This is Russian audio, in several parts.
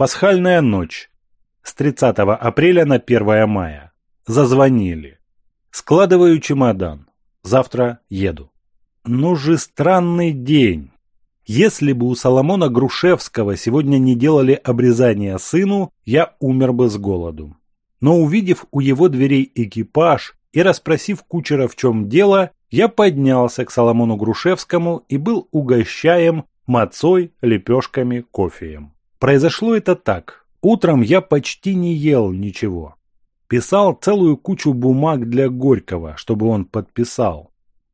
Пасхальная ночь. С 30 апреля на 1 мая. Зазвонили. Складываю чемодан. Завтра еду. Ну же странный день. Если бы у Соломона Грушевского сегодня не делали обрезание сыну, я умер бы с голоду. Но увидев у его дверей экипаж и расспросив кучера в чем дело, я поднялся к Соломону Грушевскому и был угощаем мацой, лепешками, кофеем. Произошло это так. Утром я почти не ел ничего. Писал целую кучу бумаг для Горького, чтобы он подписал.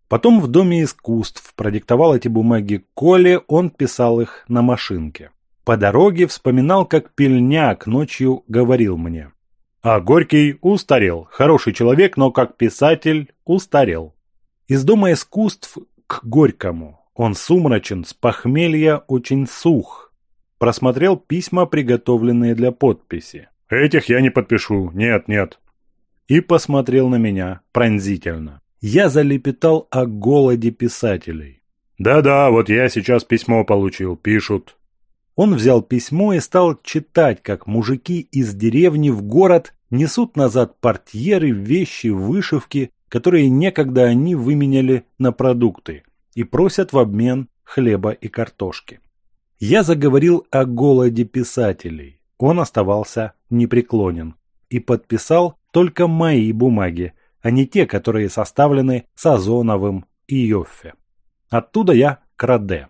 Потом в Доме искусств продиктовал эти бумаги Коле, он писал их на машинке. По дороге вспоминал, как пельняк ночью говорил мне. А Горький устарел. Хороший человек, но как писатель устарел. Из Дома искусств к Горькому. Он сумрачен, с похмелья очень сух, просмотрел письма, приготовленные для подписи. «Этих я не подпишу. Нет, нет». И посмотрел на меня пронзительно. Я залепетал о голоде писателей. «Да-да, вот я сейчас письмо получил. Пишут». Он взял письмо и стал читать, как мужики из деревни в город несут назад портьеры, вещи, вышивки, которые некогда они выменяли на продукты, и просят в обмен хлеба и картошки. Я заговорил о голоде писателей. Он оставался непреклонен и подписал только мои бумаги, а не те, которые составлены Сазоновым и Йоффе. Оттуда я к Раде.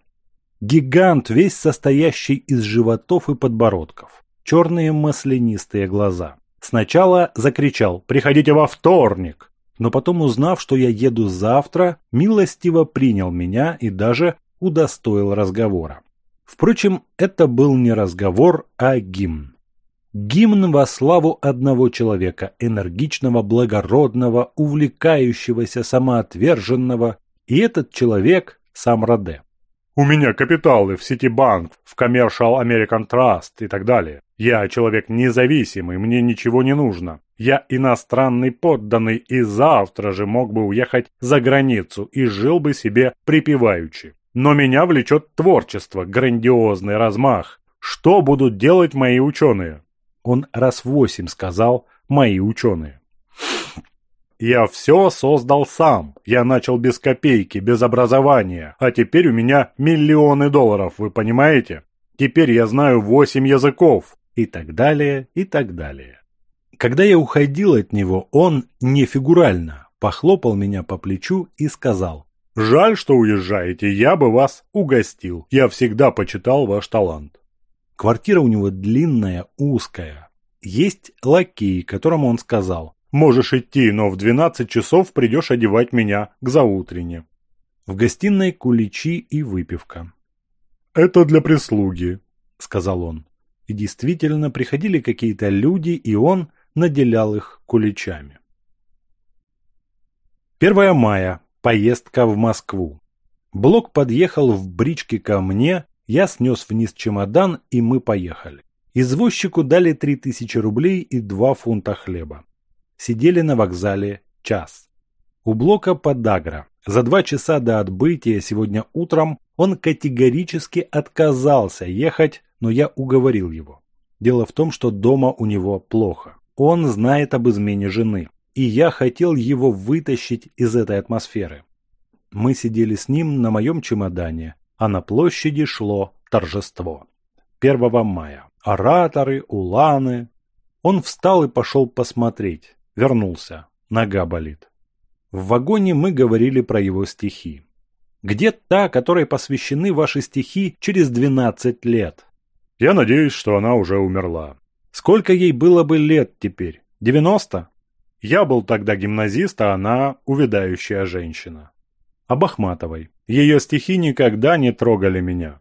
Гигант, весь состоящий из животов и подбородков. Черные маслянистые глаза. Сначала закричал «Приходите во вторник!», но потом, узнав, что я еду завтра, милостиво принял меня и даже удостоил разговора. Впрочем, это был не разговор, а гимн. Гимн во славу одного человека, энергичного, благородного, увлекающегося, самоотверженного, и этот человек сам Раде. У меня капиталы в Ситибанк, в Commercial American Trust и так далее. Я человек независимый, мне ничего не нужно. Я иностранный подданный и завтра же мог бы уехать за границу и жил бы себе припеваючи. Но меня влечет творчество, грандиозный размах. Что будут делать мои ученые? Он раз восемь сказал «мои ученые». Я все создал сам. Я начал без копейки, без образования. А теперь у меня миллионы долларов, вы понимаете? Теперь я знаю восемь языков. И так далее, и так далее. Когда я уходил от него, он, не фигурально, похлопал меня по плечу и сказал Жаль, что уезжаете, я бы вас угостил. Я всегда почитал ваш талант. Квартира у него длинная, узкая. Есть лакей, которому он сказал. Можешь идти, но в 12 часов придешь одевать меня к заутрене. В гостиной куличи и выпивка. «Это для прислуги», — сказал он. И действительно, приходили какие-то люди, и он наделял их куличами. 1 мая Поездка в Москву. Блок подъехал в бричке ко мне, я снес вниз чемодан, и мы поехали. Извозчику дали 3000 рублей и 2 фунта хлеба. Сидели на вокзале час. У Блока подагра. За два часа до отбытия сегодня утром он категорически отказался ехать, но я уговорил его. Дело в том, что дома у него плохо. Он знает об измене жены и я хотел его вытащить из этой атмосферы. Мы сидели с ним на моем чемодане, а на площади шло торжество. 1 мая. Ораторы, уланы. Он встал и пошел посмотреть. Вернулся. Нога болит. В вагоне мы говорили про его стихи. Где та, которой посвящены ваши стихи через 12 лет? Я надеюсь, что она уже умерла. Сколько ей было бы лет теперь? 90? Я был тогда гимназист, а она увядающая женщина. А Об Ахматовой. Ее стихи никогда не трогали меня.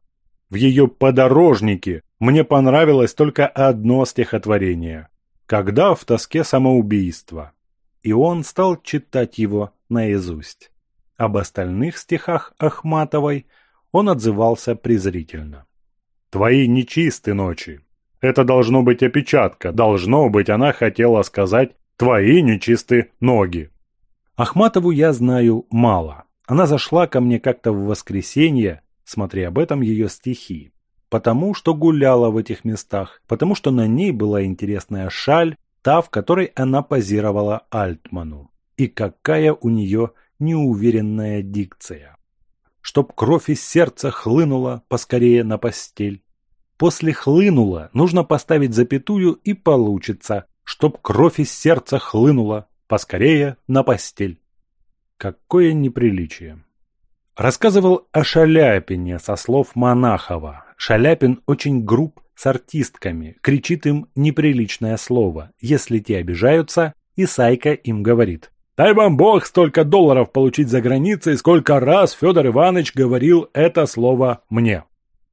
В ее «Подорожнике» мне понравилось только одно стихотворение «Когда в тоске самоубийство. И он стал читать его наизусть. Об остальных стихах Ахматовой он отзывался презрительно. «Твои нечисты ночи. Это должно быть опечатка. Должно быть, она хотела сказать Твои нечистые ноги. Ахматову я знаю мало. Она зашла ко мне как-то в воскресенье, смотри об этом ее стихи. Потому что гуляла в этих местах, потому что на ней была интересная шаль, та, в которой она позировала Альтману. И какая у нее неуверенная дикция. Чтоб кровь из сердца хлынула поскорее на постель. После «хлынула» нужно поставить запятую и получится чтоб кровь из сердца хлынула поскорее на постель. Какое неприличие! Рассказывал о Шаляпине со слов Монахова. Шаляпин очень груб с артистками, кричит им неприличное слово. Если те обижаются, и Сайка им говорит. «Дай вам бог столько долларов получить за границей, сколько раз Федор Иванович говорил это слово мне».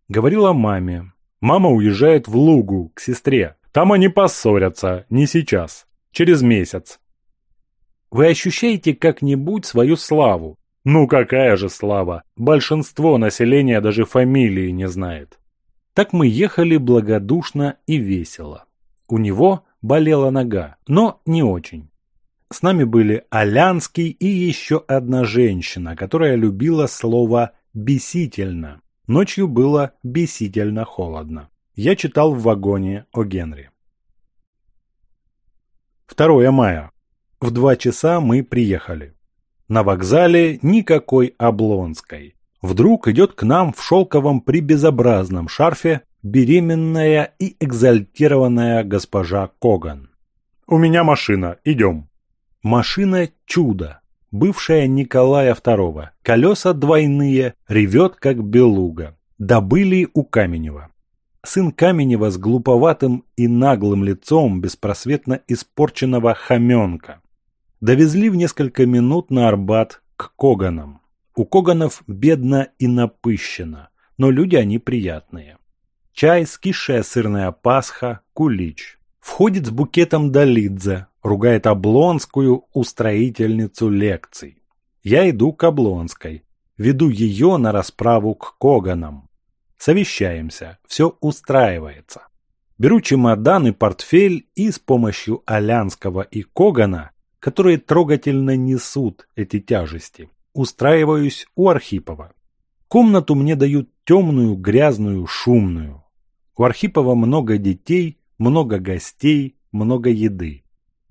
Говорила маме. Мама уезжает в Лугу к сестре. Там они поссорятся, не сейчас, через месяц. Вы ощущаете как-нибудь свою славу? Ну какая же слава? Большинство населения даже фамилии не знает. Так мы ехали благодушно и весело. У него болела нога, но не очень. С нами были Алянский и еще одна женщина, которая любила слово «бесительно». Ночью было бесительно холодно. Я читал в вагоне о Генри. 2 мая. В два часа мы приехали. На вокзале никакой Облонской. Вдруг идет к нам в шелковом прибезобразном шарфе беременная и экзальтированная госпожа Коган. «У меня машина, идем». Машина – чудо, бывшая Николая II. Колеса двойные, ревет как белуга. Добыли у Каменева. Сын Каменева с глуповатым и наглым лицом беспросветно испорченного хоменка. Довезли в несколько минут на Арбат к Коганам. У Коганов бедно и напыщено, но люди они приятные. Чай, скисшая сырная пасха, кулич. Входит с букетом Долидзе, ругает Облонскую устроительницу лекций. Я иду к Облонской, веду ее на расправу к Коганам совещаемся, все устраивается. Беру чемодан и портфель и с помощью Алянского и Когана, которые трогательно несут эти тяжести, устраиваюсь у Архипова. Комнату мне дают темную, грязную, шумную. У Архипова много детей, много гостей, много еды.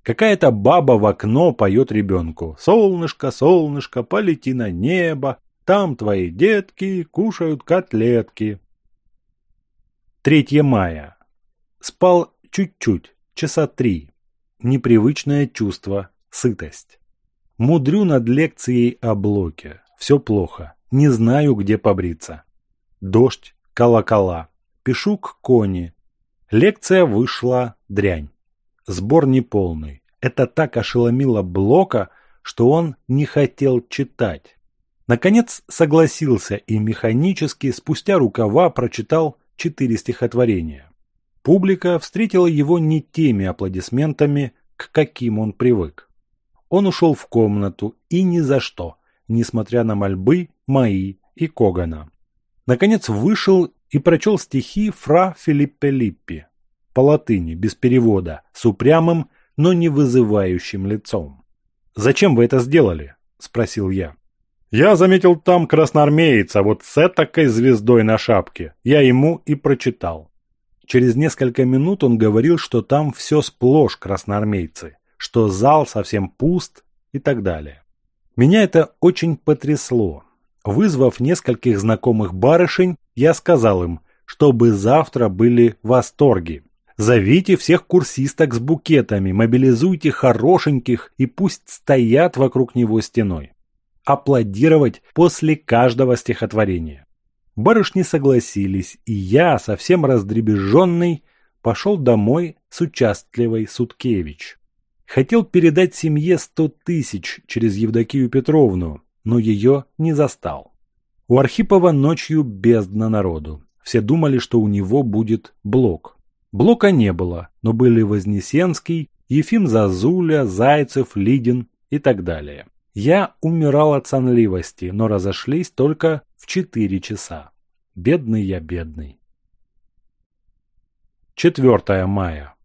Какая-то баба в окно поет ребенку «Солнышко, солнышко, полети на небо, там твои детки кушают котлетки». 3 мая. Спал чуть-чуть, часа три. Непривычное чувство, сытость. Мудрю над лекцией о блоке. Все плохо. Не знаю, где побриться. Дождь, колокола. Пишу к кони. Лекция вышла дрянь. Сбор неполный. Это так ошеломило Блока, что он не хотел читать. Наконец согласился и механически, спустя рукава, прочитал четыре стихотворения. Публика встретила его не теми аплодисментами, к каким он привык. Он ушел в комнату и ни за что, несмотря на мольбы мои и Когана. Наконец вышел и прочел стихи фра Филиппе Липпи по латыни, без перевода, с упрямым, но не вызывающим лицом. «Зачем вы это сделали?» – спросил я. Я заметил там красноармейца вот с этакой звездой на шапке. Я ему и прочитал. Через несколько минут он говорил, что там все сплошь красноармейцы, что зал совсем пуст и так далее. Меня это очень потрясло. Вызвав нескольких знакомых барышень, я сказал им, чтобы завтра были восторги. восторге. Зовите всех курсисток с букетами, мобилизуйте хорошеньких и пусть стоят вокруг него стеной аплодировать после каждого стихотворения. Барышни согласились, и я, совсем раздребезженный, пошел домой с участливой Суткевич. Хотел передать семье сто тысяч через Евдокию Петровну, но ее не застал. У Архипова ночью бездна народу. Все думали, что у него будет блок. Блока не было, но были Вознесенский, Ефим Зазуля, Зайцев, Лидин и так далее. Я умирал от сонливости, но разошлись только в четыре часа. Бедный я бедный. 4 мая.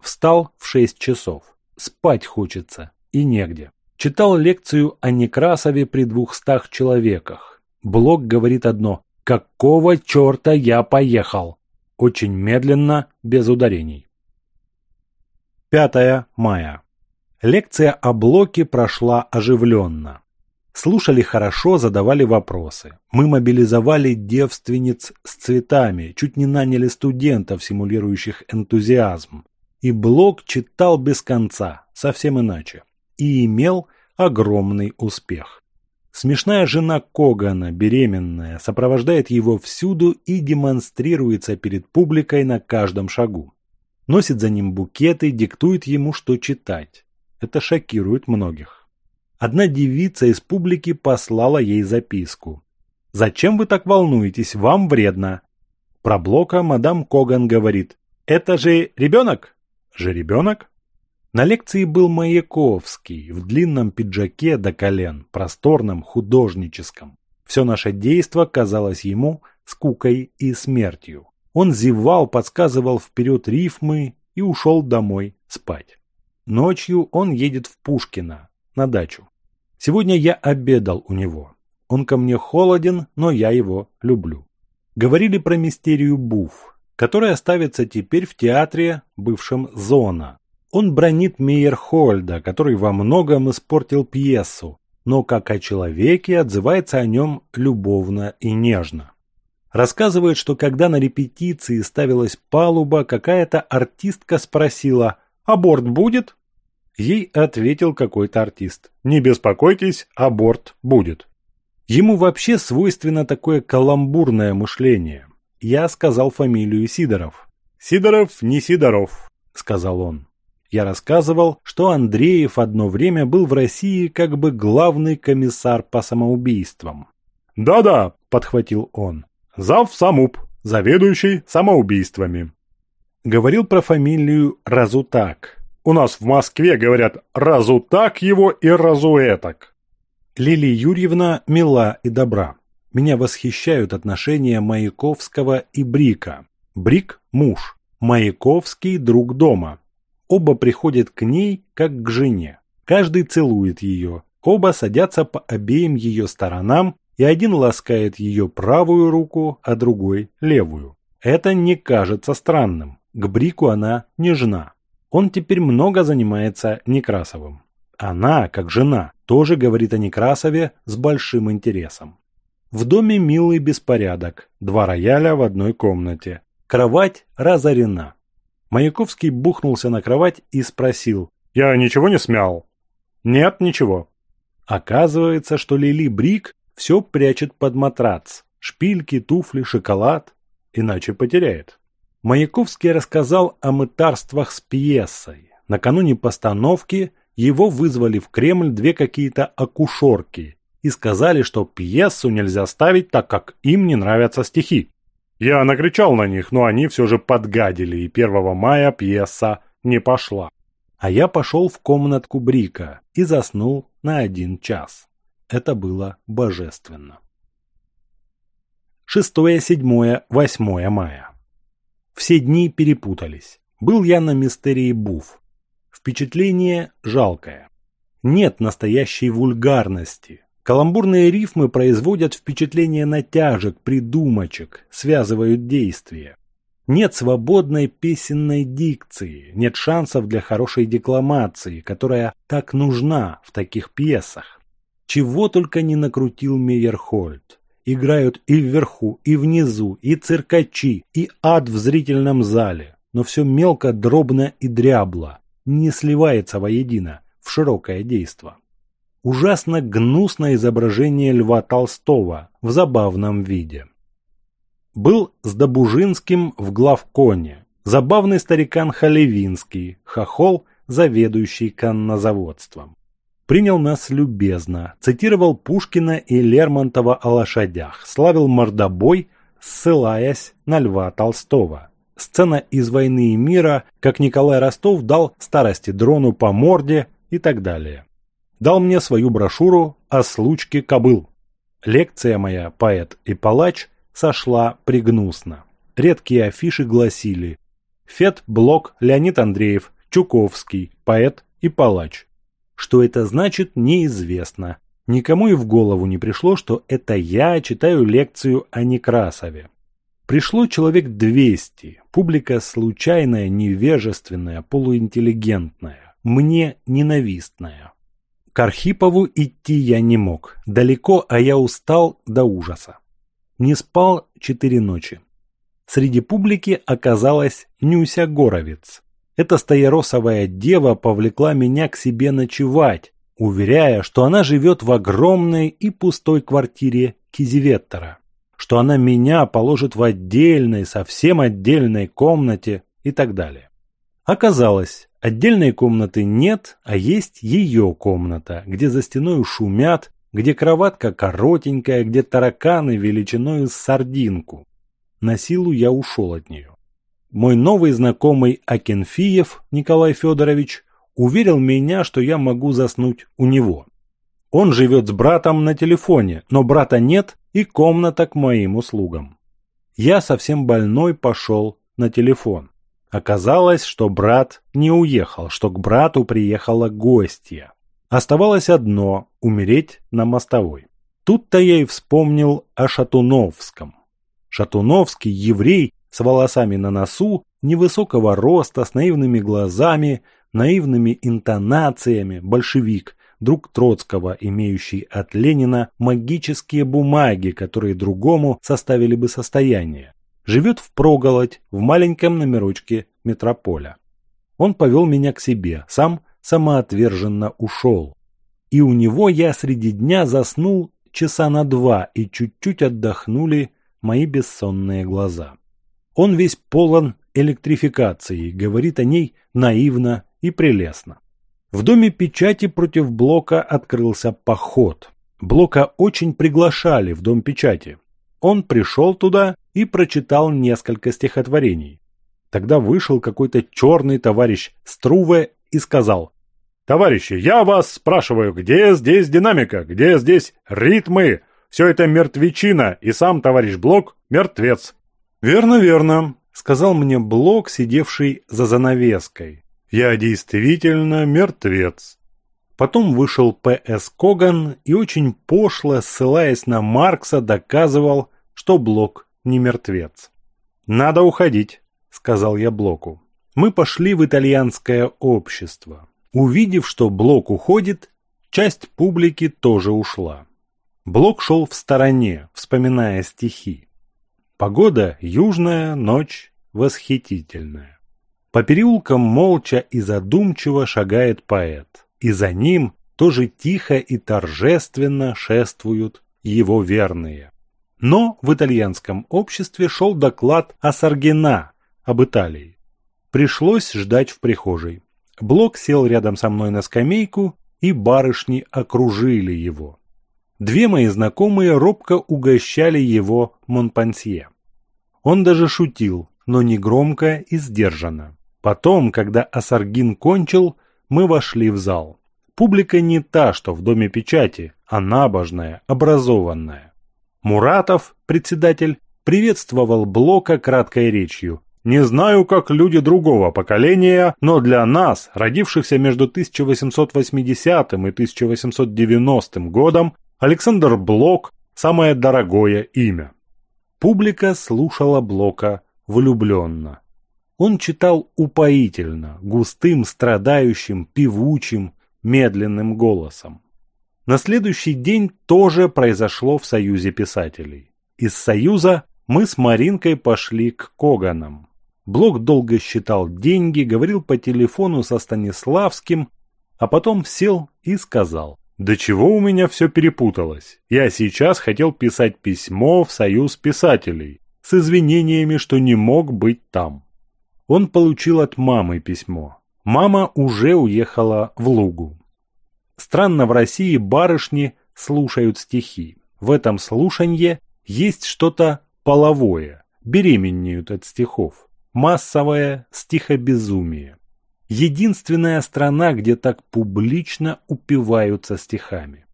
Встал в 6 часов. Спать хочется и негде. Читал лекцию о Некрасове при двухстах человеках. Блок говорит одно «Какого черта я поехал?» Очень медленно, без ударений. 5 мая. Лекция о блоке прошла оживленно. Слушали хорошо, задавали вопросы. Мы мобилизовали девственниц с цветами, чуть не наняли студентов, симулирующих энтузиазм. И блок читал без конца, совсем иначе. И имел огромный успех. Смешная жена Когана, беременная, сопровождает его всюду и демонстрируется перед публикой на каждом шагу. Носит за ним букеты, диктует ему, что читать это шокирует многих. Одна девица из публики послала ей записку. «Зачем вы так волнуетесь? Вам вредно». Про Блока мадам Коган говорит. «Это же ребенок?» «Же ребенок?» На лекции был Маяковский в длинном пиджаке до колен, просторном, художническом. Все наше действо казалось ему скукой и смертью. Он зевал, подсказывал вперед рифмы и ушел домой спать. Ночью он едет в Пушкино, на дачу. Сегодня я обедал у него. Он ко мне холоден, но я его люблю. Говорили про мистерию Буф, которая ставится теперь в театре, бывшем «Зона». Он бронит Мейерхольда, который во многом испортил пьесу, но как о человеке отзывается о нем любовно и нежно. Рассказывает, что когда на репетиции ставилась палуба, какая-то артистка спросила – Аборт будет?» Ей ответил какой-то артист. «Не беспокойтесь, аборт будет». Ему вообще свойственно такое каламбурное мышление. Я сказал фамилию Сидоров. «Сидоров не Сидоров», — сказал он. Я рассказывал, что Андреев одно время был в России как бы главный комиссар по самоубийствам. «Да-да», — подхватил он. «Зав самуб, заведующий самоубийствами» говорил про фамилию Разутак. У нас в Москве говорят «разутак его» и «разуэтак». Лилия Юрьевна мила и добра. Меня восхищают отношения Маяковского и Брика. Брик – муж, Маяковский – друг дома. Оба приходят к ней, как к жене. Каждый целует ее. Оба садятся по обеим ее сторонам, и один ласкает ее правую руку, а другой – левую. Это не кажется странным. Гбрику она не жена. Он теперь много занимается Некрасовым. Она, как жена, тоже говорит о Некрасове с большим интересом. В доме милый беспорядок, два рояля в одной комнате. Кровать разорена. Маяковский бухнулся на кровать и спросил. «Я ничего не смял?» «Нет, ничего». Оказывается, что Лили Брик все прячет под матрац. Шпильки, туфли, шоколад. Иначе потеряет. Маяковский рассказал о мытарствах с пьесой. Накануне постановки его вызвали в Кремль две какие-то акушерки и сказали, что пьесу нельзя ставить, так как им не нравятся стихи. Я накричал на них, но они все же подгадили, и 1 мая пьеса не пошла. А я пошел в комнатку Брика и заснул на один час. Это было божественно. 6, 7, 8 мая. Все дни перепутались. Был я на мистерии Буф. Впечатление жалкое. Нет настоящей вульгарности. Каламбурные рифмы производят впечатление натяжек, придумочек, связывают действия. Нет свободной песенной дикции, нет шансов для хорошей декламации, которая так нужна в таких пьесах. Чего только не накрутил Мейерхольд играют и вверху, и внизу, и циркачи, и ад в зрительном зале. Но все мелко, дробно и дрябло, не сливается воедино в широкое действо. Ужасно гнусное изображение Льва Толстого в забавном виде. Был с Добужинским в главконе, забавный старикан Халевинский, хохол, заведующий каннозаводством принял нас любезно, цитировал Пушкина и Лермонтова о лошадях, славил мордобой, ссылаясь на Льва Толстого. Сцена из «Войны и мира», как Николай Ростов дал старости дрону по морде и так далее. Дал мне свою брошюру о случке кобыл. Лекция моя «Поэт и палач» сошла пригнусно. Редкие афиши гласили «Фет Блок Леонид Андреев, Чуковский, поэт и палач что это значит, неизвестно. Никому и в голову не пришло, что это я читаю лекцию о Некрасове. Пришло человек 200, публика случайная, невежественная, полуинтеллигентная, мне ненавистная. К Архипову идти я не мог, далеко, а я устал до ужаса. Не спал четыре ночи. Среди публики оказалась Нюся Горовец, эта стояросовая дева повлекла меня к себе ночевать, уверяя, что она живет в огромной и пустой квартире Кизиветтера, что она меня положит в отдельной, совсем отдельной комнате и так далее. Оказалось, отдельной комнаты нет, а есть ее комната, где за стеной шумят, где кроватка коротенькая, где тараканы величиной с сардинку. На силу я ушел от нее. Мой новый знакомый Акинфиев Николай Федорович уверил меня, что я могу заснуть у него. Он живет с братом на телефоне, но брата нет и комната к моим услугам. Я совсем больной пошел на телефон. Оказалось, что брат не уехал, что к брату приехала гостья. Оставалось одно – умереть на мостовой. Тут-то я и вспомнил о Шатуновском. Шатуновский – еврей, с волосами на носу, невысокого роста, с наивными глазами, наивными интонациями, большевик, друг Троцкого, имеющий от Ленина магические бумаги, которые другому составили бы состояние. Живет в проголодь в маленьком номерочке метрополя. Он повел меня к себе, сам самоотверженно ушел. И у него я среди дня заснул часа на два, и чуть-чуть отдохнули мои бессонные глаза. Он весь полон электрификации, говорит о ней наивно и прелестно. В доме печати против Блока открылся поход. Блока очень приглашали в дом печати. Он пришел туда и прочитал несколько стихотворений. Тогда вышел какой-то черный товарищ Струве и сказал «Товарищи, я вас спрашиваю, где здесь динамика, где здесь ритмы? Все это мертвечина, и сам товарищ Блок – мертвец, «Верно, верно», — сказал мне Блок, сидевший за занавеской. «Я действительно мертвец». Потом вышел П.С. Коган и очень пошло, ссылаясь на Маркса, доказывал, что Блок не мертвец. «Надо уходить», — сказал я Блоку. Мы пошли в итальянское общество. Увидев, что Блок уходит, часть публики тоже ушла. Блок шел в стороне, вспоминая стихи. Погода южная, ночь восхитительная. По переулкам молча и задумчиво шагает поэт, и за ним тоже тихо и торжественно шествуют его верные. Но в итальянском обществе шел доклад о Саргена, об Италии. Пришлось ждать в прихожей. Блок сел рядом со мной на скамейку, и барышни окружили его. Две мои знакомые робко угощали его Монпансье. Он даже шутил, но не громко и сдержанно. Потом, когда Асаргин кончил, мы вошли в зал. Публика не та, что в Доме печати, а набожная, образованная. Муратов, председатель, приветствовал Блока краткой речью. «Не знаю, как люди другого поколения, но для нас, родившихся между 1880 и 1890 годом, Александр Блок – самое дорогое имя. Публика слушала Блока влюбленно. Он читал упоительно, густым, страдающим, певучим, медленным голосом. На следующий день тоже произошло в Союзе писателей. Из Союза мы с Маринкой пошли к Коганам. Блок долго считал деньги, говорил по телефону со Станиславским, а потом сел и сказал. До чего у меня все перепуталось. Я сейчас хотел писать письмо в Союз писателей с извинениями, что не мог быть там. Он получил от мамы письмо. Мама уже уехала в Лугу. Странно, в России барышни слушают стихи. В этом слушанье есть что-то половое, беременеют от стихов. Массовое стихобезумие единственная страна, где так публично упиваются стихами.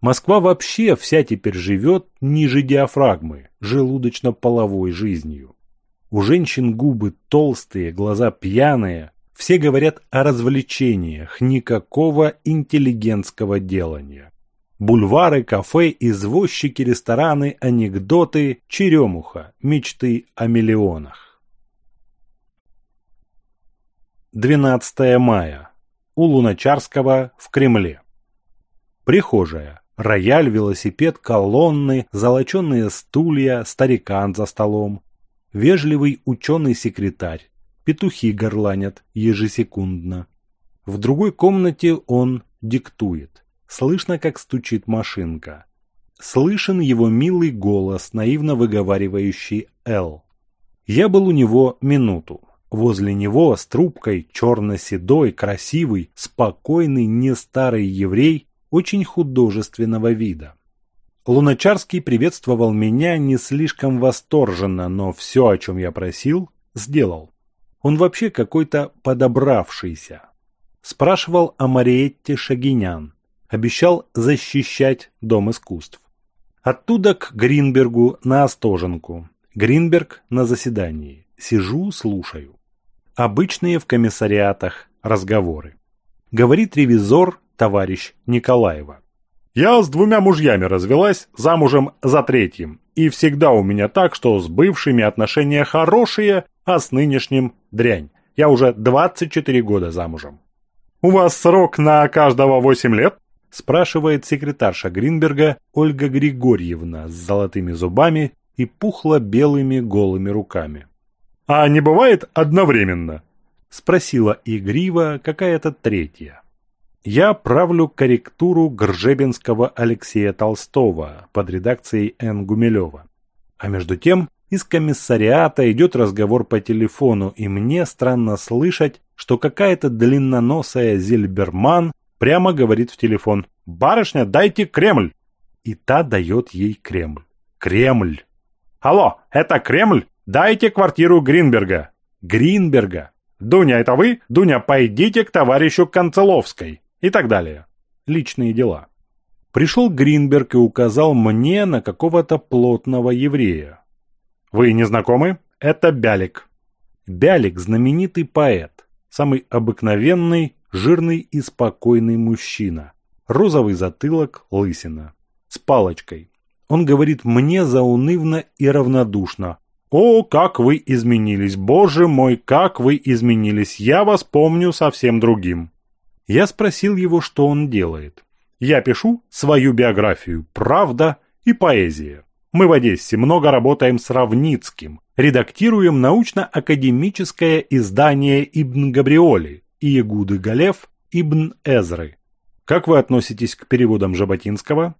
Москва вообще вся теперь живет ниже диафрагмы, желудочно-половой жизнью. У женщин губы толстые, глаза пьяные. Все говорят о развлечениях, никакого интеллигентского делания. Бульвары, кафе, извозчики, рестораны, анекдоты, черемуха, мечты о миллионах. 12 мая у Луначарского в Кремле. Прихожая. Рояль, велосипед, колонны, золоченные стулья, старикан за столом. Вежливый ученый-секретарь. Петухи горланят ежесекундно. В другой комнате он диктует. Слышно, как стучит машинка. Слышен его милый голос, наивно выговаривающий «Л». Я был у него минуту. Возле него с трубкой черно-седой, красивый, спокойный, не старый еврей, очень художественного вида. Луначарский приветствовал меня не слишком восторженно, но все, о чем я просил, сделал. Он вообще какой-то подобравшийся. Спрашивал о Мариетте Шагинян. Обещал защищать Дом искусств. Оттуда к Гринбергу на Остоженку. Гринберг на заседании. Сижу, слушаю обычные в комиссариатах разговоры. Говорит ревизор товарищ Николаева. «Я с двумя мужьями развелась, замужем за третьим, и всегда у меня так, что с бывшими отношения хорошие, а с нынешним дрянь. Я уже 24 года замужем». «У вас срок на каждого 8 лет?» спрашивает секретарша Гринберга Ольга Григорьевна с золотыми зубами и пухло-белыми голыми руками. «А не бывает одновременно?» — спросила игриво какая-то третья. Я правлю корректуру Гржебинского Алексея Толстого под редакцией Н. Гумилева. А между тем из комиссариата идет разговор по телефону, и мне странно слышать, что какая-то длинноносая Зильберман прямо говорит в телефон «Барышня, дайте Кремль!» И та дает ей Кремль. Кремль! «Алло, это Кремль?» Дайте квартиру Гринберга. Гринберга. Дуня, это вы? Дуня, пойдите к товарищу Концеловской. И так далее. Личные дела. Пришел Гринберг и указал мне на какого-то плотного еврея. Вы не знакомы? Это Бялик. Бялик – знаменитый поэт. Самый обыкновенный, жирный и спокойный мужчина. Розовый затылок, лысина. С палочкой. Он говорит мне заунывно и равнодушно, о, как вы изменились, боже мой, как вы изменились, я вас помню совсем другим. Я спросил его, что он делает. Я пишу свою биографию «Правда» и «Поэзия». Мы в Одессе много работаем с Равницким, редактируем научно-академическое издание Ибн Габриоли и Игуды Галев Ибн Эзры. Как вы относитесь к переводам Жаботинского?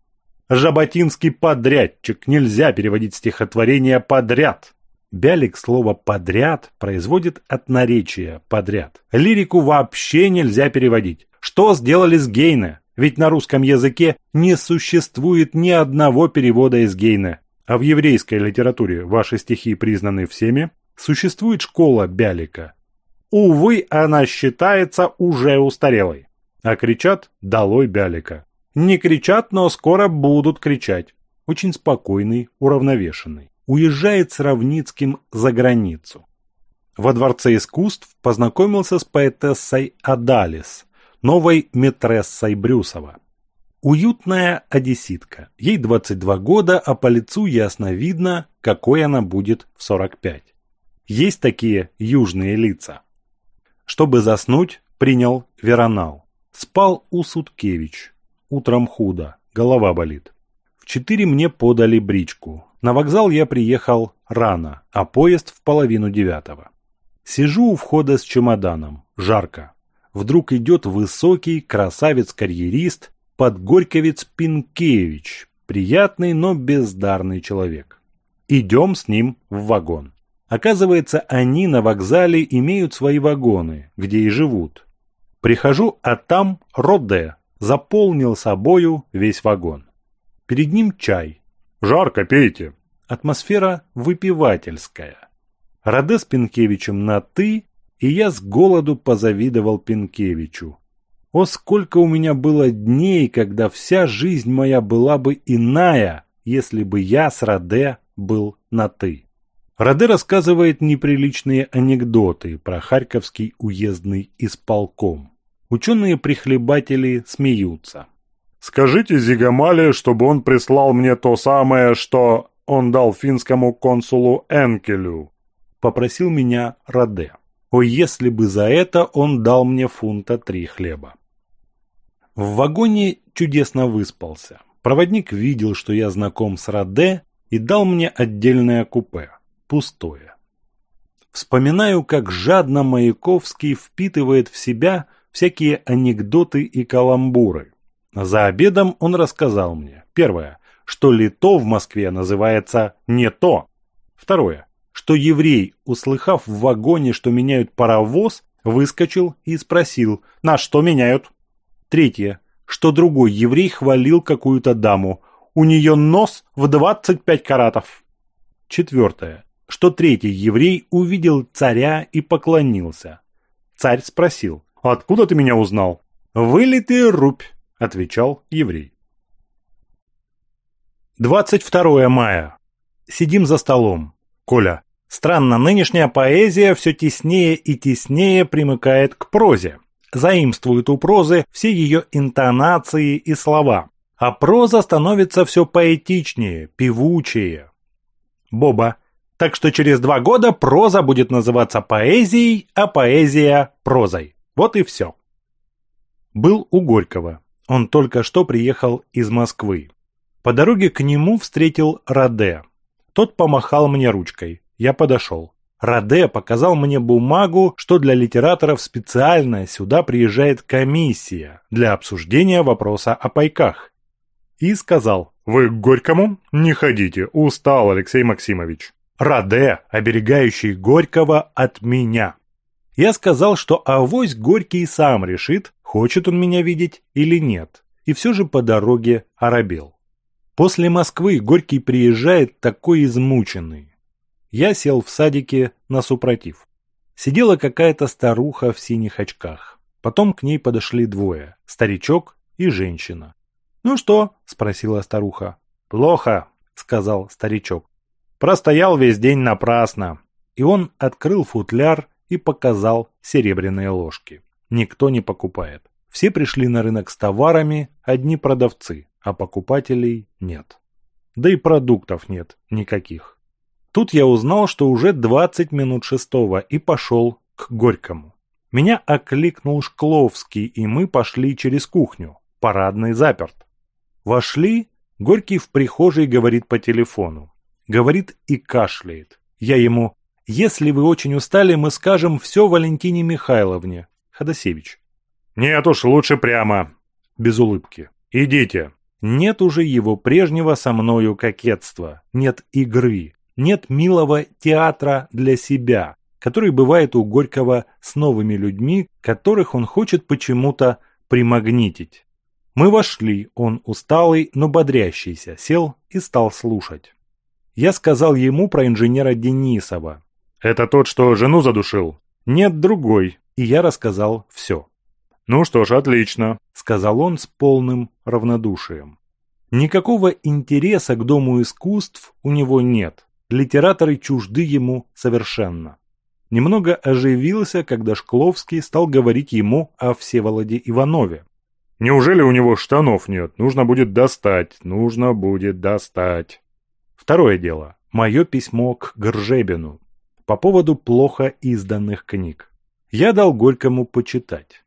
Жаботинский подрядчик, нельзя переводить стихотворение подряд. Бялик слово «подряд» производит от наречия «подряд». Лирику вообще нельзя переводить. Что сделали с Гейне? Ведь на русском языке не существует ни одного перевода из Гейне. А в еврейской литературе ваши стихи признаны всеми. Существует школа Бялика. Увы, она считается уже устарелой. А кричат «Долой Бялика». Не кричат, но скоро будут кричать. Очень спокойный, уравновешенный уезжает с Равницким за границу. Во Дворце искусств познакомился с поэтессой Адалис, новой метрессой Брюсова. Уютная одесситка. Ей 22 года, а по лицу ясно видно, какой она будет в 45. Есть такие южные лица. Чтобы заснуть, принял Веронал. Спал у Суткевич. Утром худо, голова болит. Четыре мне подали бричку. На вокзал я приехал рано, а поезд в половину девятого. Сижу у входа с чемоданом. Жарко. Вдруг идет высокий красавец-карьерист Подгорьковец Пинкевич. Приятный, но бездарный человек. Идем с ним в вагон. Оказывается, они на вокзале имеют свои вагоны, где и живут. Прихожу, а там Роде заполнил собою весь вагон. Перед ним чай. «Жарко, пейте!» Атмосфера выпивательская. Раде с Пинкевичем на «ты», и я с голоду позавидовал Пинкевичу. О, сколько у меня было дней, когда вся жизнь моя была бы иная, если бы я с Раде был на «ты». Раде рассказывает неприличные анекдоты про Харьковский уездный исполком. Ученые-прихлебатели смеются. Скажите Зигамале, чтобы он прислал мне то самое, что он дал финскому консулу Энкелю», — попросил меня Раде. «О, если бы за это он дал мне фунта три хлеба». В вагоне чудесно выспался. Проводник видел, что я знаком с Раде, и дал мне отдельное купе, пустое. Вспоминаю, как жадно Маяковский впитывает в себя всякие анекдоты и каламбуры. За обедом он рассказал мне, первое, что лито в Москве называется «не то». Второе, что еврей, услыхав в вагоне, что меняют паровоз, выскочил и спросил, на что меняют. Третье, что другой еврей хвалил какую-то даму, у нее нос в 25 каратов. Четвертое, что третий еврей увидел царя и поклонился. Царь спросил, откуда ты меня узнал? Вылитый рубь отвечал еврей. 22 мая. Сидим за столом. Коля. Странно, нынешняя поэзия все теснее и теснее примыкает к прозе. Заимствует у прозы все ее интонации и слова. А проза становится все поэтичнее, певучее. Боба. Так что через два года проза будет называться поэзией, а поэзия – прозой. Вот и все. Был у Горького. Он только что приехал из Москвы. По дороге к нему встретил Раде. Тот помахал мне ручкой. Я подошел. Раде показал мне бумагу, что для литераторов специально сюда приезжает комиссия для обсуждения вопроса о пайках. И сказал, «Вы к Горькому? Не ходите, устал Алексей Максимович». Раде, оберегающий Горького от меня. Я сказал, что авось Горький сам решит, хочет он меня видеть или нет, и все же по дороге оробел. После Москвы Горький приезжает такой измученный. Я сел в садике на супротив. Сидела какая-то старуха в синих очках. Потом к ней подошли двое – старичок и женщина. «Ну что?» – спросила старуха. «Плохо», – сказал старичок. «Простоял весь день напрасно». И он открыл футляр и показал серебряные ложки никто не покупает. Все пришли на рынок с товарами, одни продавцы, а покупателей нет. Да и продуктов нет никаких. Тут я узнал, что уже 20 минут шестого и пошел к Горькому. Меня окликнул Шкловский, и мы пошли через кухню. Парадный заперт. Вошли, Горький в прихожей говорит по телефону. Говорит и кашляет. Я ему «Если вы очень устали, мы скажем все Валентине Михайловне. Ходосевич. «Нет уж, лучше прямо!» Без улыбки. «Идите!» Нет уже его прежнего со мною кокетства, нет игры, нет милого театра для себя, который бывает у Горького с новыми людьми, которых он хочет почему-то примагнитить. Мы вошли, он усталый, но бодрящийся, сел и стал слушать. Я сказал ему про инженера Денисова. «Это тот, что жену задушил?» «Нет, другой и я рассказал все. «Ну что ж, отлично», – сказал он с полным равнодушием. Никакого интереса к Дому искусств у него нет. Литераторы чужды ему совершенно. Немного оживился, когда Шкловский стал говорить ему о Всеволоде Иванове. «Неужели у него штанов нет? Нужно будет достать, нужно будет достать». Второе дело. Мое письмо к Гржебину по поводу плохо изданных книг. Я дал Горькому почитать.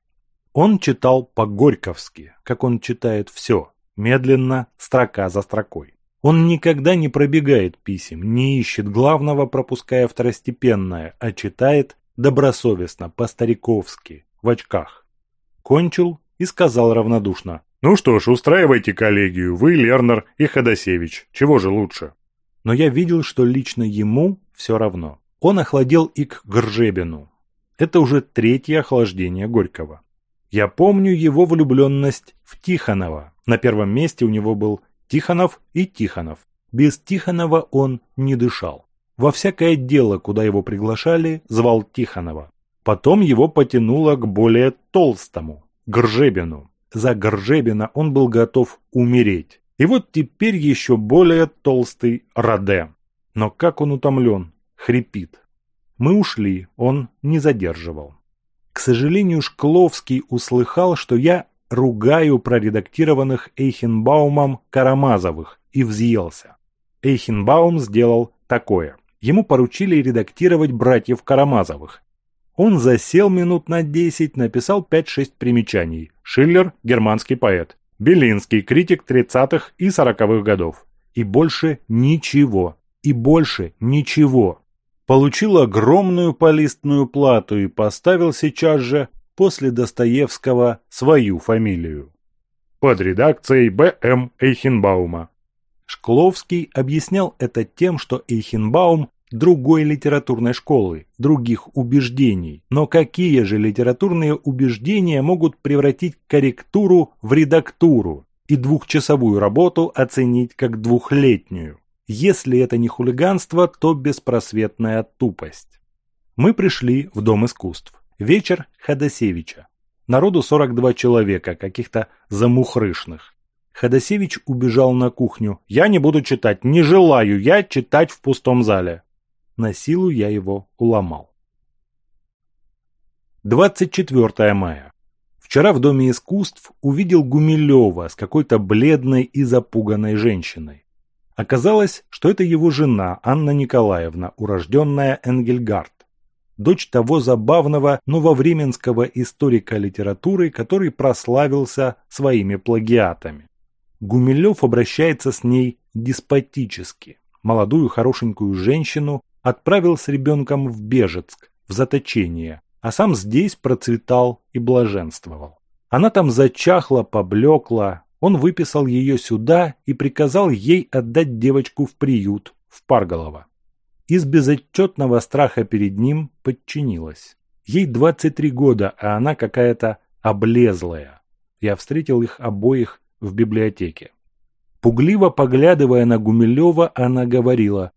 Он читал по-горьковски, как он читает все, медленно, строка за строкой. Он никогда не пробегает писем, не ищет главного, пропуская второстепенное, а читает добросовестно, по-стариковски, в очках. Кончил и сказал равнодушно. «Ну что ж, устраивайте коллегию, вы, Лернер и Ходосевич, чего же лучше?» Но я видел, что лично ему все равно. Он охладел и к Гржебину, это уже третье охлаждение Горького. Я помню его влюбленность в Тихонова. На первом месте у него был Тихонов и Тихонов. Без Тихонова он не дышал. Во всякое дело, куда его приглашали, звал Тихонова. Потом его потянуло к более толстому, Гржебину. За Гржебина он был готов умереть. И вот теперь еще более толстый Раде. Но как он утомлен, хрипит. Мы ушли, он не задерживал. К сожалению, Шкловский услыхал, что я ругаю проредактированных Эйхенбаумом Карамазовых и взъелся. Эйхенбаум сделал такое. Ему поручили редактировать братьев Карамазовых. Он засел минут на 10, написал 5-6 примечаний. Шиллер – германский поэт. Белинский – критик 30-х и 40-х годов. И больше ничего. И больше ничего получил огромную полистную плату и поставил сейчас же после Достоевского свою фамилию. Под редакцией Б.М. Эйхенбаума. Шкловский объяснял это тем, что Эйхенбаум другой литературной школы, других убеждений. Но какие же литературные убеждения могут превратить корректуру в редактуру и двухчасовую работу оценить как двухлетнюю? Если это не хулиганство, то беспросветная тупость. Мы пришли в Дом искусств. Вечер Ходосевича. Народу 42 человека, каких-то замухрышных. Ходосевич убежал на кухню. «Я не буду читать, не желаю я читать в пустом зале». На силу я его уломал. 24 мая. Вчера в Доме искусств увидел Гумилева с какой-то бледной и запуганной женщиной. Оказалось, что это его жена Анна Николаевна, урожденная Энгельгард, дочь того забавного нововременского историка литературы, который прославился своими плагиатами. Гумилев обращается с ней деспотически. Молодую хорошенькую женщину отправил с ребенком в Бежецк, в заточение, а сам здесь процветал и блаженствовал. Она там зачахла, поблекла, он выписал ее сюда и приказал ей отдать девочку в приют, в Парголово. Из безотчетного страха перед ним подчинилась. Ей 23 года, а она какая-то облезлая. Я встретил их обоих в библиотеке. Пугливо поглядывая на Гумилева, она говорила,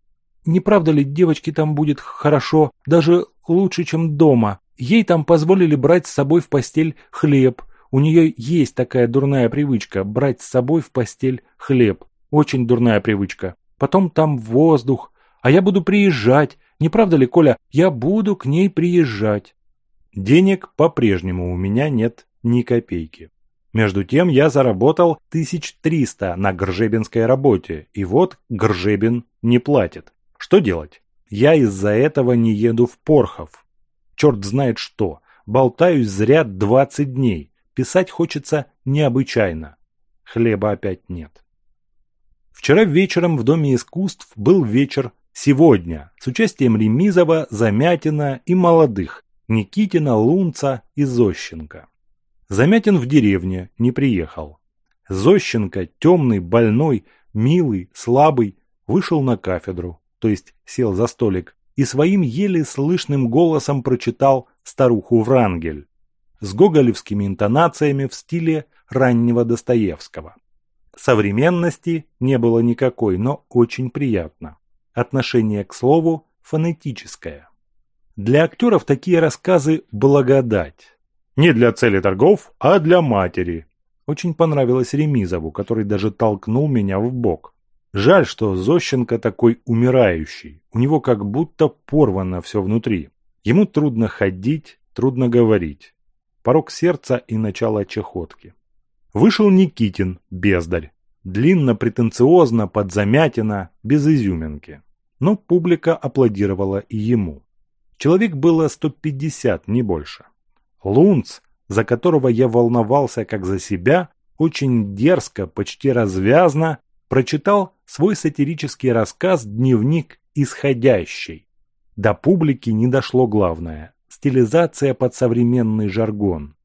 «Не правда ли девочке там будет хорошо, даже лучше, чем дома? Ей там позволили брать с собой в постель хлеб, у нее есть такая дурная привычка брать с собой в постель хлеб. Очень дурная привычка. Потом там воздух. А я буду приезжать. Не правда ли, Коля? Я буду к ней приезжать. Денег по-прежнему у меня нет ни копейки. Между тем я заработал 1300 на гржебинской работе, и вот Гржебин не платит. Что делать? Я из-за этого не еду в Порхов. Черт знает что, болтаюсь зря 20 дней писать хочется необычайно. Хлеба опять нет. Вчера вечером в Доме искусств был вечер «Сегодня» с участием Ремизова, Замятина и молодых Никитина, Лунца и Зощенко. Замятин в деревне не приехал. Зощенко, темный, больной, милый, слабый, вышел на кафедру, то есть сел за столик, и своим еле слышным голосом прочитал «Старуху Врангель» с гоголевскими интонациями в стиле раннего Достоевского. Современности не было никакой, но очень приятно. Отношение к слову фонетическое. Для актеров такие рассказы – благодать. Не для цели торгов, а для матери. Очень понравилось Ремизову, который даже толкнул меня в бок. Жаль, что Зощенко такой умирающий. У него как будто порвано все внутри. Ему трудно ходить, трудно говорить порог сердца и начало чехотки. Вышел Никитин, бездарь, длинно-претенциозно, подзамятина, без изюминки. Но публика аплодировала и ему. Человек было 150, не больше. Лунц, за которого я волновался как за себя, очень дерзко, почти развязно прочитал свой сатирический рассказ «Дневник исходящий». До публики не дошло главное стилизация под современный жаргон.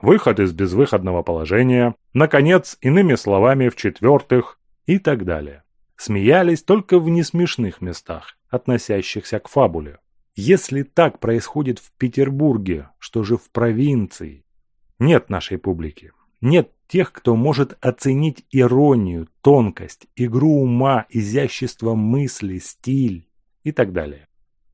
Выход из безвыходного положения, наконец, иными словами, в-четвертых и так далее. Смеялись только в несмешных местах, относящихся к фабуле. Если так происходит в Петербурге, что же в провинции? Нет нашей публики. Нет тех, кто может оценить иронию, тонкость, игру ума, изящество мысли, стиль и так далее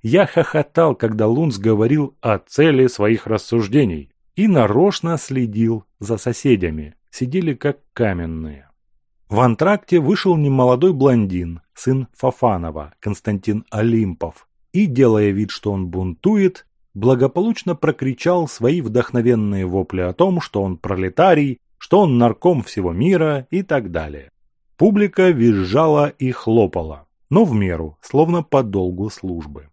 я хохотал, когда Лунц говорил о цели своих рассуждений и нарочно следил за соседями, сидели как каменные. В антракте вышел немолодой блондин, сын Фафанова, Константин Олимпов, и, делая вид, что он бунтует, благополучно прокричал свои вдохновенные вопли о том, что он пролетарий, что он нарком всего мира и так далее. Публика визжала и хлопала, но в меру, словно по долгу службы.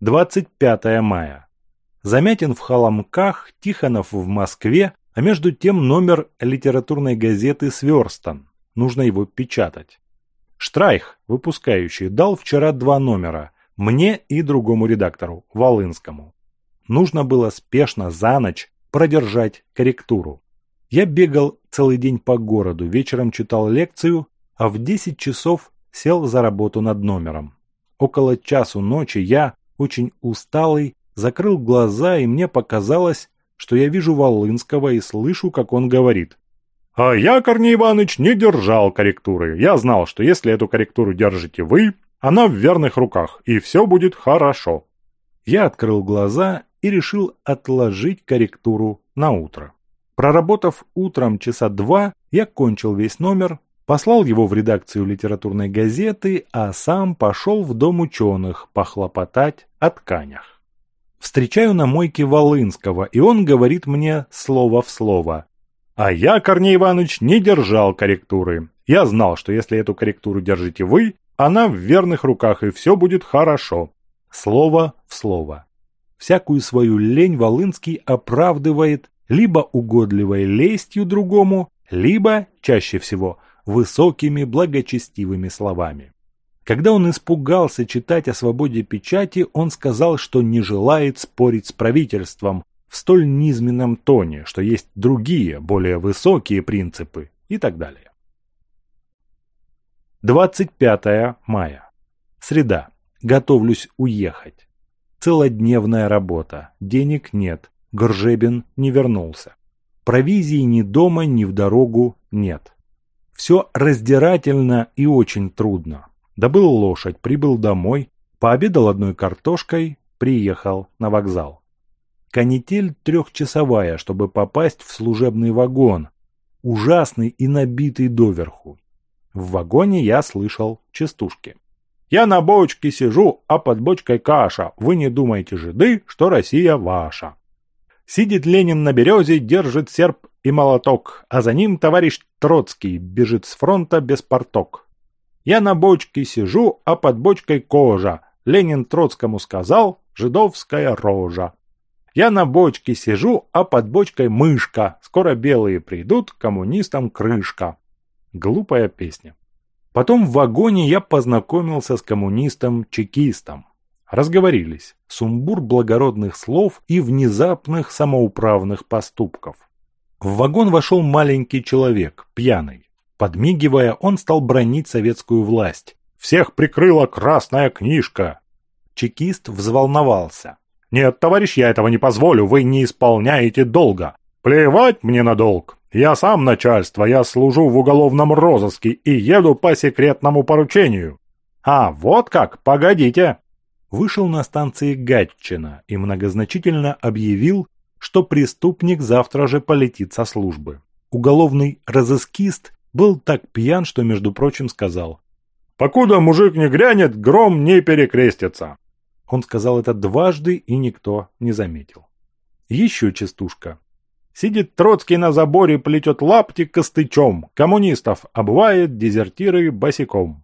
25 мая. Замятин в Холомках, Тихонов в Москве, а между тем номер литературной газеты сверстан. Нужно его печатать. Штрайх, выпускающий, дал вчера два номера. Мне и другому редактору, Волынскому. Нужно было спешно за ночь продержать корректуру. Я бегал целый день по городу, вечером читал лекцию, а в 10 часов сел за работу над номером. Около часу ночи я, очень усталый, закрыл глаза, и мне показалось, что я вижу Волынского и слышу, как он говорит. «А я, Корней Иванович, не держал корректуры. Я знал, что если эту корректуру держите вы, она в верных руках, и все будет хорошо». Я открыл глаза и решил отложить корректуру на утро. Проработав утром часа два, я кончил весь номер, послал его в редакцию литературной газеты, а сам пошел в дом ученых похлопотать о тканях. Встречаю на мойке Волынского, и он говорит мне слово в слово. А я, Корней Иванович, не держал корректуры. Я знал, что если эту корректуру держите вы, она в верных руках, и все будет хорошо. Слово в слово. Всякую свою лень Волынский оправдывает либо угодливой лестью другому, либо, чаще всего, высокими благочестивыми словами. Когда он испугался читать о свободе печати, он сказал, что не желает спорить с правительством в столь низменном тоне, что есть другие, более высокие принципы и так далее. 25 мая. Среда. Готовлюсь уехать. Целодневная работа. Денег нет. Горжебин не вернулся. Провизии ни дома, ни в дорогу нет. Все раздирательно и очень трудно. Добыл лошадь, прибыл домой, пообедал одной картошкой, приехал на вокзал. Канитель трехчасовая, чтобы попасть в служебный вагон, ужасный и набитый доверху. В вагоне я слышал частушки. «Я на бочке сижу, а под бочкой каша. Вы не думайте, жиды, что Россия ваша». Сидит Ленин на березе, держит серп и молоток, а за ним товарищ Троцкий бежит с фронта без порток. Я на бочке сижу, а под бочкой кожа. Ленин Троцкому сказал «Жидовская рожа». Я на бочке сижу, а под бочкой мышка. Скоро белые придут, коммунистам крышка. Глупая песня. Потом в вагоне я познакомился с коммунистом-чекистом. Разговорились. Сумбур благородных слов и внезапных самоуправных поступков. В вагон вошел маленький человек, пьяный. Подмигивая, он стал бронить советскую власть. «Всех прикрыла красная книжка!» Чекист взволновался. «Нет, товарищ, я этого не позволю, вы не исполняете долга. Плевать мне на долг. Я сам начальство, я служу в уголовном розыске и еду по секретному поручению». «А, вот как, погодите!» Вышел на станции Гатчина и многозначительно объявил, что преступник завтра же полетит со службы. Уголовный разыскист был так пьян, что, между прочим, сказал «Покуда мужик не грянет, гром не перекрестится». Он сказал это дважды, и никто не заметил. Еще частушка. Сидит Троцкий на заборе, плетет лапти костычом, коммунистов обвает, дезертиры босиком.